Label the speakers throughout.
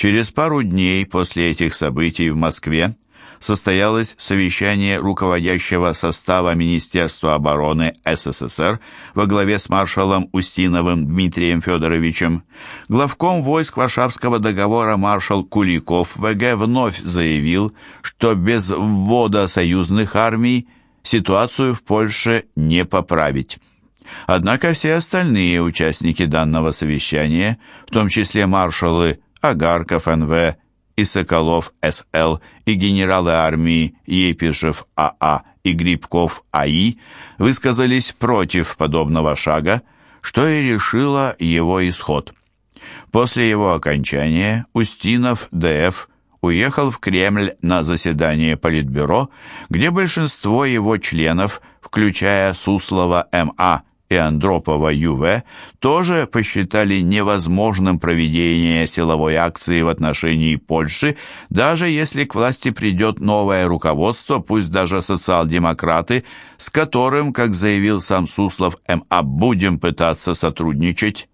Speaker 1: Через пару дней после этих событий в Москве состоялось совещание руководящего состава Министерства обороны СССР во главе с маршалом Устиновым Дмитрием Федоровичем. Главком войск Варшавского договора маршал Куликов ВГ вновь заявил, что без ввода союзных армий ситуацию в Польше не поправить. Однако все остальные участники данного совещания, в том числе маршалы Агарков НВ и Соколов СЛ и генералы армии Епишев АА и Грибков АИ высказались против подобного шага, что и решило его исход. После его окончания Устинов ДФ уехал в Кремль на заседание Политбюро, где большинство его членов, включая Суслова МА и Андропова ЮВ тоже посчитали невозможным проведение силовой акции в отношении Польши, даже если к власти придет новое руководство, пусть даже социал-демократы, с которым, как заявил сам Суслов МА, будем пытаться сотрудничать.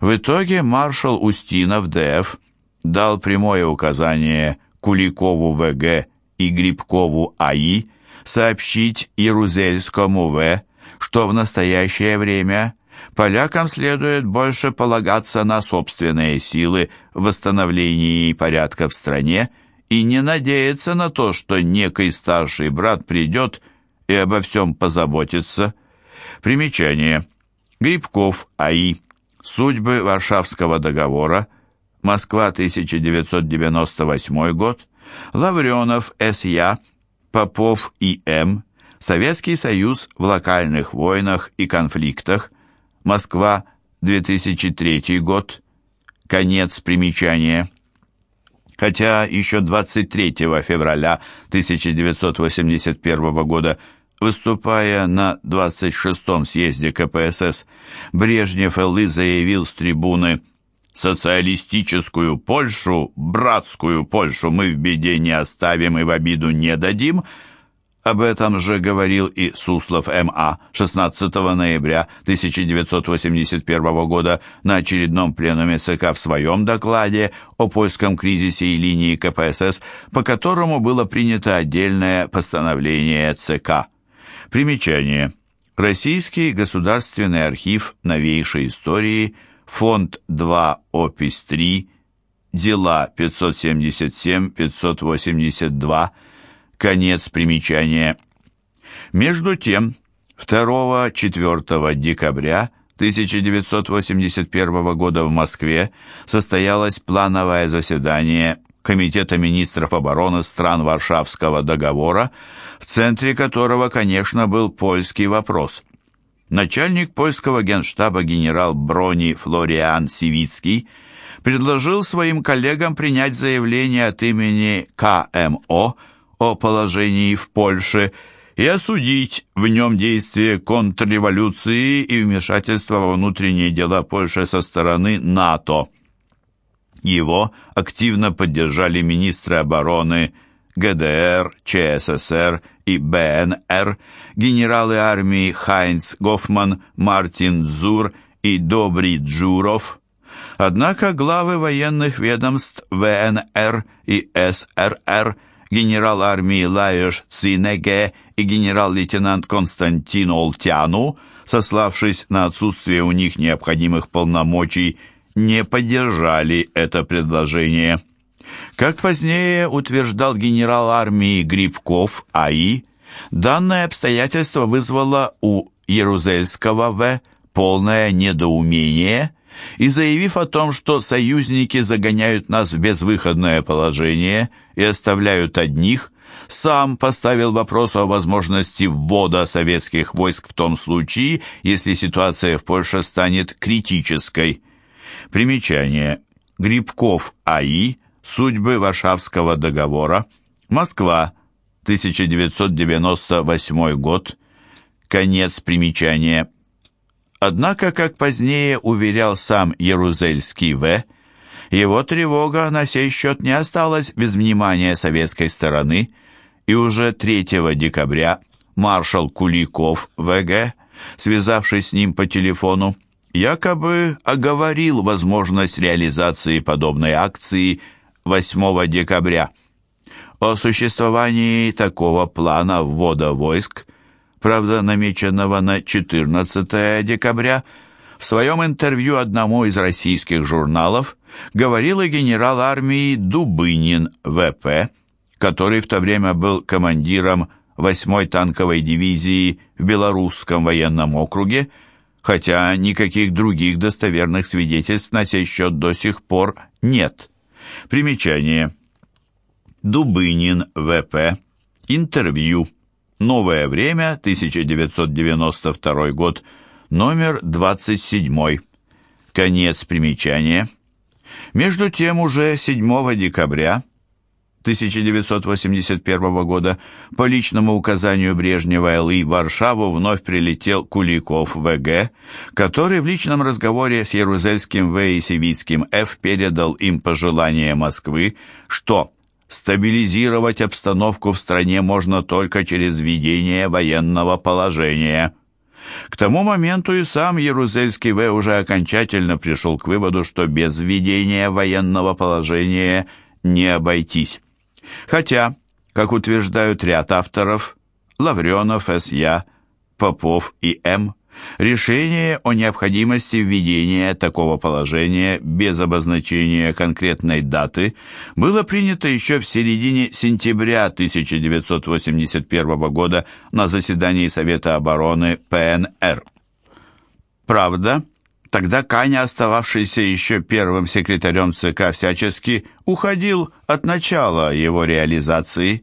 Speaker 1: В итоге маршал Устинов ДФ дал прямое указание Куликову ВГ и Грибкову АИ сообщить Ярузельскому В что в настоящее время полякам следует больше полагаться на собственные силы в восстановлении порядка в стране и не надеяться на то, что некий старший брат придет и обо всем позаботится. Примечание. Грибков А.И. Судьбы Варшавского договора. Москва, 1998 год. Лавренов С.Я. Попов И.М. Советский Союз в локальных войнах и конфликтах. Москва, 2003 год. Конец примечания. Хотя еще 23 февраля 1981 года, выступая на 26-м съезде КПСС, Брежнев ЛИ заявил с трибуны «Социалистическую Польшу, братскую Польшу мы в беде не оставим и в обиду не дадим», об этом же говорил и Суслов М.А. 16 ноября 1981 года на очередном пленуме ЦК в своем докладе о польском кризисе и линии КПСС, по которому было принято отдельное постановление ЦК. Примечание. Российский государственный архив новейшей истории, фонд 2, опись 3, дела 577-582, Конец примечания. Между тем, 2-4 декабря 1981 года в Москве состоялось плановое заседание Комитета министров обороны стран Варшавского договора, в центре которого, конечно, был польский вопрос. Начальник польского генштаба генерал Брони Флориан Сивицкий предложил своим коллегам принять заявление от имени КМО о положении в Польше и осудить в нем действия контрреволюции и вмешательство во внутренние дела Польши со стороны НАТО. Его активно поддержали министры обороны ГДР, ЧССР и БНР, генералы армии Хайнц Гофман, Мартин Зур и Добрий Джуров. Однако главы военных ведомств ВНР и СРР – генерал армии Лаеш Цинеге и генерал-лейтенант Константин Олтяну, сославшись на отсутствие у них необходимых полномочий, не поддержали это предложение. Как позднее утверждал генерал армии Грибков А.И., данное обстоятельство вызвало у Ярузельского В. полное недоумение – и заявив о том, что союзники загоняют нас в безвыходное положение и оставляют одних, сам поставил вопрос о возможности ввода советских войск в том случае, если ситуация в Польше станет критической. Примечание. Грибков А.И. Судьбы Варшавского договора. Москва. 1998 год. Конец примечания. Однако, как позднее уверял сам Ярузельский В., его тревога на сей счет не осталась без внимания советской стороны, и уже 3 декабря маршал Куликов ВГ, связавшись с ним по телефону, якобы оговорил возможность реализации подобной акции 8 декабря. О существовании такого плана ввода войск, правда намеченного на 14 декабря, в своем интервью одному из российских журналов говорил и генерал армии Дубынин ВП, который в то время был командиром 8-й танковой дивизии в Белорусском военном округе, хотя никаких других достоверных свидетельств на сей счет до сих пор нет. Примечание. Дубынин ВП. Интервью. Новое время, 1992 год, номер 27. Конец примечания. Между тем уже 7 декабря 1981 года по личному указанию Брежнева ЛИ в Варшаву вновь прилетел Куликов ВГ, который в личном разговоре с Ярузельским В и Сивицким Ф передал им пожелание Москвы, что стабилизировать обстановку в стране можно только через введение военного положения. К тому моменту и сам Ярузельский В уже окончательно пришел к выводу, что без введения военного положения не обойтись. Хотя, как утверждают ряд авторов, Лавренов, С.Я., Попов и М., решение о необходимости введения такого положения без обозначения конкретной даты было принято еще в середине сентября 1981 года на заседании Совета обороны ПНР. Правда, Тогда Каня, остававшийся еще первым секретарем ЦК, всячески уходил от начала его реализации.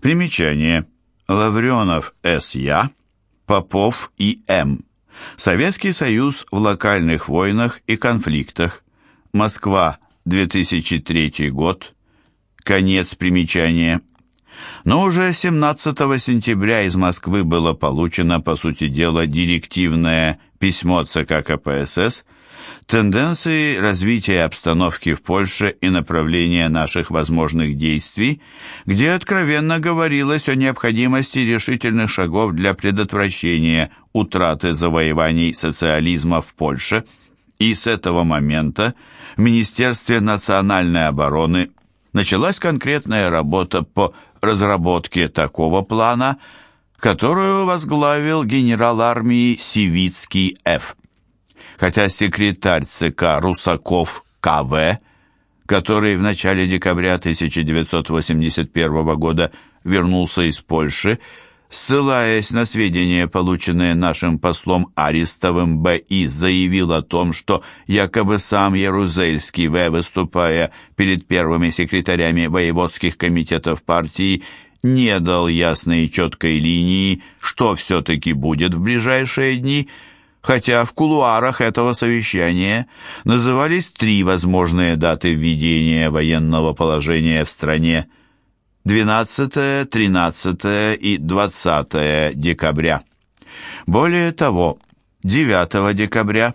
Speaker 1: Примечание. Лавренов С.Я., Попов И.М. Советский Союз в локальных войнах и конфликтах. Москва, 2003 год. Конец примечания. Но уже 17 сентября из Москвы было получено, по сути дела, директивное письмо ЦК КПСС тенденции развития обстановки в Польше и направления наших возможных действий, где откровенно говорилось о необходимости решительных шагов для предотвращения утраты завоеваний социализма в Польше, и с этого момента в Министерстве национальной обороны началась конкретная работа по разработке такого плана, которую возглавил генерал армии Сивицкий Ф. Хотя секретарь ЦК Русаков КВ, который в начале декабря 1981 года вернулся из Польши, ссылаясь на сведения, полученные нашим послом Арестовым Б.И., заявил о том, что якобы сам Ярузельский В., выступая перед первыми секретарями воеводских комитетов партии, не дал ясной и четкой линии, что все-таки будет в ближайшие дни, хотя в кулуарах этого совещания назывались три возможные даты введения военного положения в стране – 12, 13 и 20 декабря. Более того, 9 декабря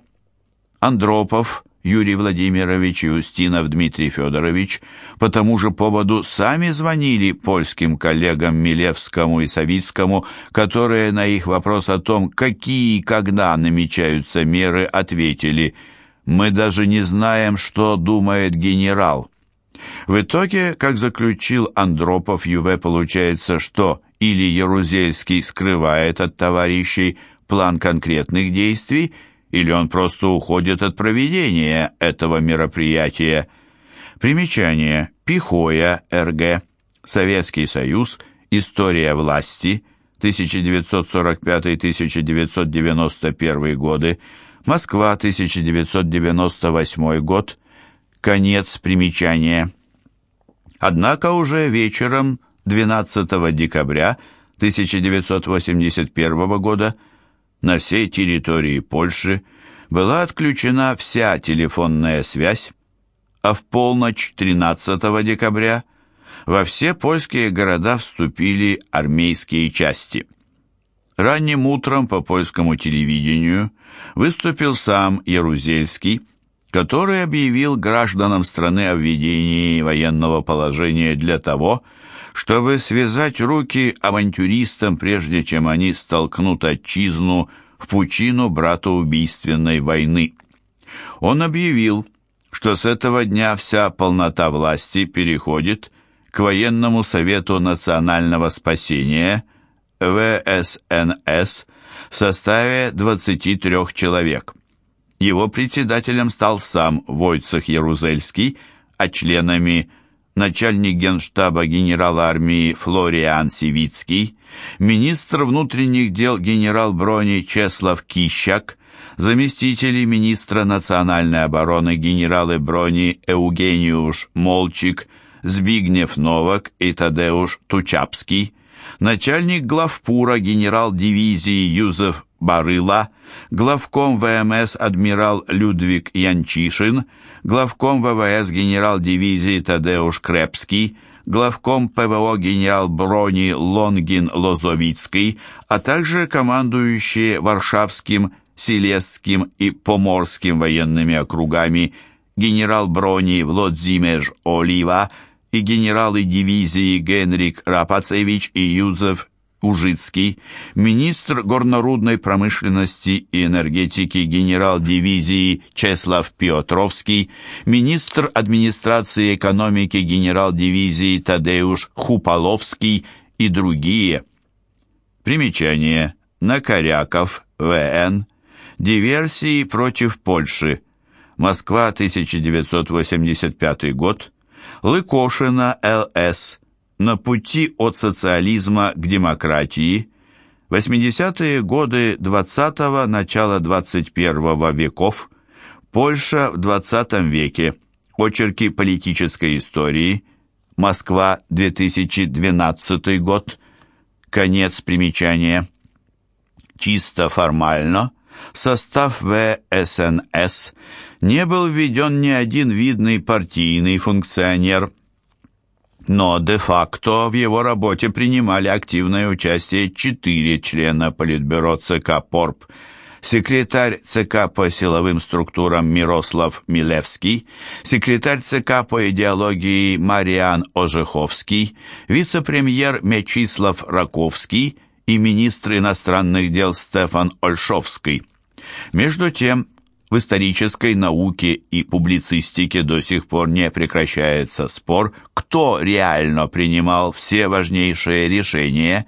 Speaker 1: Андропов Юрий Владимирович и Устинов Дмитрий Федорович по тому же поводу сами звонили польским коллегам Милевскому и Савицкому, которые на их вопрос о том, какие и когда намечаются меры, ответили «Мы даже не знаем, что думает генерал». В итоге, как заключил Андропов, ЮВ получается, что или Ярузельский скрывает от товарищей план конкретных действий, или он просто уходит от проведения этого мероприятия. Примечание. Пихоя, РГ. Советский Союз. История власти. 1945-1991 годы. Москва, 1998 год. Конец примечания. Однако уже вечером 12 декабря 1981 года на всей территории Польши была отключена вся телефонная связь, а в полночь 13 декабря во все польские города вступили армейские части. Ранним утром по польскому телевидению выступил сам Ярузельский, который объявил гражданам страны о введении военного положения для того, чтобы связать руки авантюристам, прежде чем они столкнут отчизну в пучину братоубийственной войны. Он объявил, что с этого дня вся полнота власти переходит к Военному совету национального спасения ВСНС в составе 23 человек. Его председателем стал сам Войцех Ярузельский, а членами начальник генштаба генерал армии Флориан Сивицкий, министр внутренних дел генерал брони Чеслав Кищак, заместители министра национальной обороны генералы брони Евгениуш Молчик, Збигнев Новак и Тадеуш Тучапский, начальник главпура генерал дивизии Юзеф Барыла, главком ВМС адмирал Людвиг Янчишин, главком ВВС генерал дивизии Тадеуш Крепский, главком ПВО генерал брони Лонгин Лозовицкий, а также командующие Варшавским, Силесским и Поморским военными округами генерал брони Владимир Олива и генералы дивизии Генрик Рапацевич и Юзеф Ужицкий, министр горнорудной промышленности и энергетики генерал дивизии Чеслав Петровский, министр администрации экономики генерал дивизии Тадеуш Хуполовский и другие. Примечание. Накоряков, В.Н. Диверсии против Польши. Москва, 1985 год. Лыкошина, Л.С на пути от социализма к демократии, 80-е годы 20-го, начала 21 веков, Польша в 20 веке, очерки политической истории, Москва, 2012 год, конец примечания. Чисто формально. В состав ВСНС не был введен ни один видный партийный функционер – но де-факто в его работе принимали активное участие четыре члена Политбюро ЦК ПОРП, секретарь ЦК по силовым структурам Мирослав Милевский, секретарь ЦК по идеологии Мариан Ожеховский, вице-премьер Мечислав Раковский и министр иностранных дел Стефан Ольшовский. Между тем, в исторической науке и публицистике до сих пор не прекращается спор, кто реально принимал все важнейшие решения.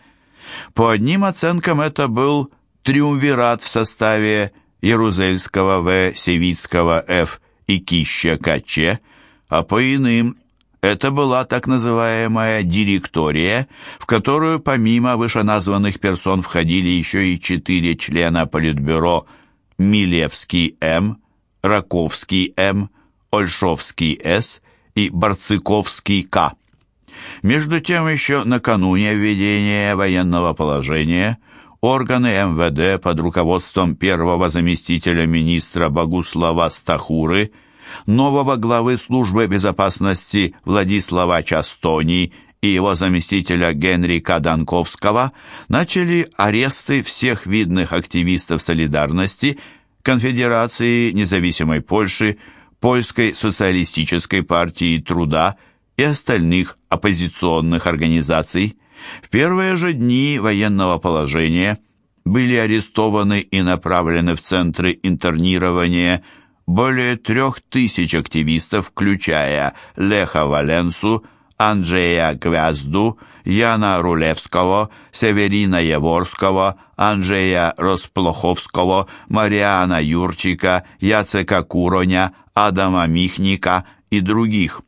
Speaker 1: По одним оценкам это был триумвират в составе Ярузельского В, Севицкого Ф и Кища КЧ, а по иным это была так называемая директория, в которую помимо вышеназванных персон входили еще и четыре члена Политбюро Милевский М., Раковский М., Ольшовский С. и Барцыковский К. Между тем, еще накануне введения военного положения органы МВД под руководством первого заместителя министра Богуслава Стахуры, нового главы службы безопасности Владислава Частони и его заместителя Генрика Данковского начали аресты всех видных активистов солидарности Конфедерации независимой Польши, Польской социалистической партии труда и остальных оппозиционных организаций. В первые же дни военного положения были арестованы и направлены в центры интернирования более трех тысяч активистов, включая Леха Валенсу, Анджея Гвязду, Яна Рулевского, Северина Еворского, Анджея Росплоховского, Мариана Юрчика, Яцека Куроня, Адама Михника и других.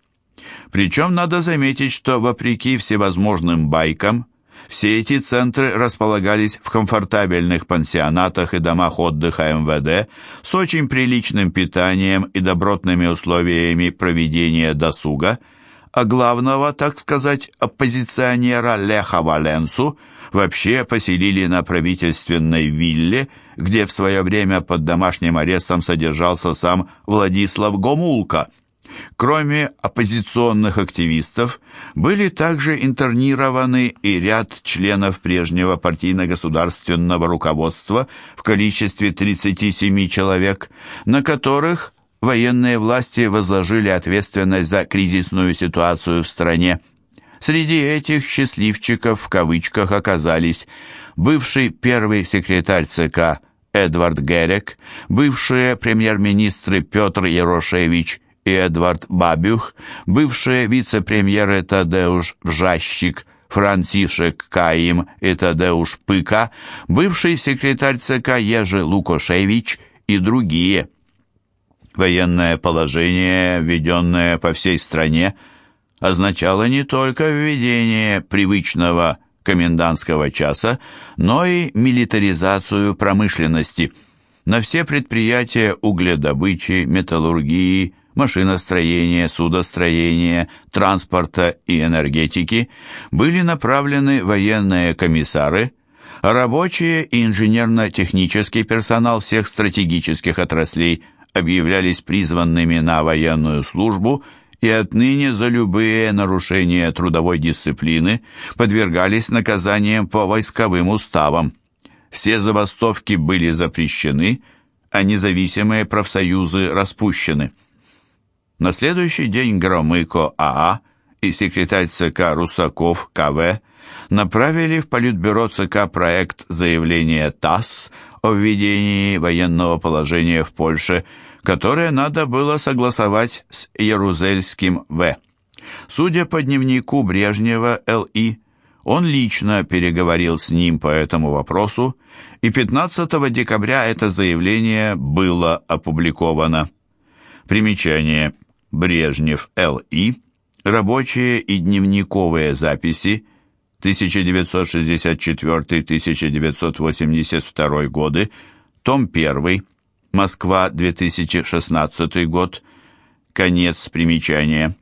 Speaker 1: Причем надо заметить, что вопреки всевозможным байкам, все эти центры располагались в комфортабельных пансионатах и домах отдыха МВД с очень приличным питанием и добротными условиями проведения досуга – а главного, так сказать, оппозиционера Леха Валенсу вообще поселили на правительственной вилле, где в свое время под домашним арестом содержался сам Владислав Гомулка. Кроме оппозиционных активистов, были также интернированы и ряд членов прежнего партийно-государственного руководства в количестве 37 человек, на которых военные власти возложили ответственность за кризисную ситуацию в стране. Среди этих «счастливчиков» в кавычках оказались бывший первый секретарь ЦК Эдвард Герек, бывшие премьер-министры Петр Ярошевич и Эдвард Бабюх, бывшие вице-премьеры Тадеуш Вжащик, Франсишек Каим и Тадеуш Пыка, бывший секретарь ЦК Ежи Лукошевич и другие. Военное положение, введенное по всей стране, означало не только введение привычного комендантского часа, но и милитаризацию промышленности. На все предприятия угледобычи, металлургии, машиностроения, судостроения, транспорта и энергетики были направлены военные комиссары, а рабочие и инженерно-технический персонал всех стратегических отраслей объявлялись призванными на военную службу и отныне за любые нарушения трудовой дисциплины подвергались наказаниям по войсковым уставам. Все забастовки были запрещены, а независимые профсоюзы распущены. На следующий день Громыко АА и секретарь ЦК Русаков КВ направили в Политбюро ЦК проект заявления ТАСС о введении военного положения в Польше, которое надо было согласовать с Ярузельским В. Судя по дневнику Брежнева Л.И., он лично переговорил с ним по этому вопросу, и 15 декабря это заявление было опубликовано. Примечание – Брежнев Л.И., рабочие и дневниковые записи 1964-1982 годы, том 1, Москва, 2016 год, конец примечания.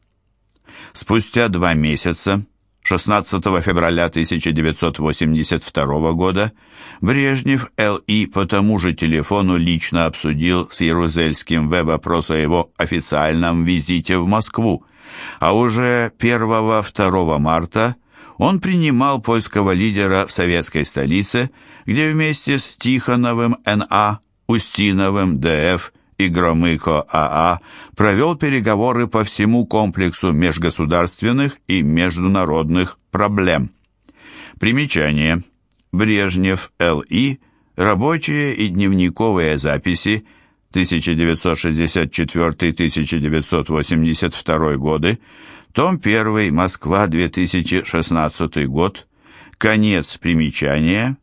Speaker 1: Спустя два месяца, 16 февраля 1982 года, Брежнев Л.И. по тому же телефону лично обсудил с Ярузельским В. вопрос о его официальном визите в Москву, а уже 1-2 марта он принимал польского лидера в советской столице, где вместе с Тихоновым Н.А., Устиновым Д.Ф., и Громыко АА провел переговоры по всему комплексу межгосударственных и международных проблем. Примечание. Брежнев Л.И. Рабочие и дневниковые записи 1964-1982 годы, том 1, Москва, 2016 год, конец примечания,